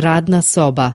radna soba.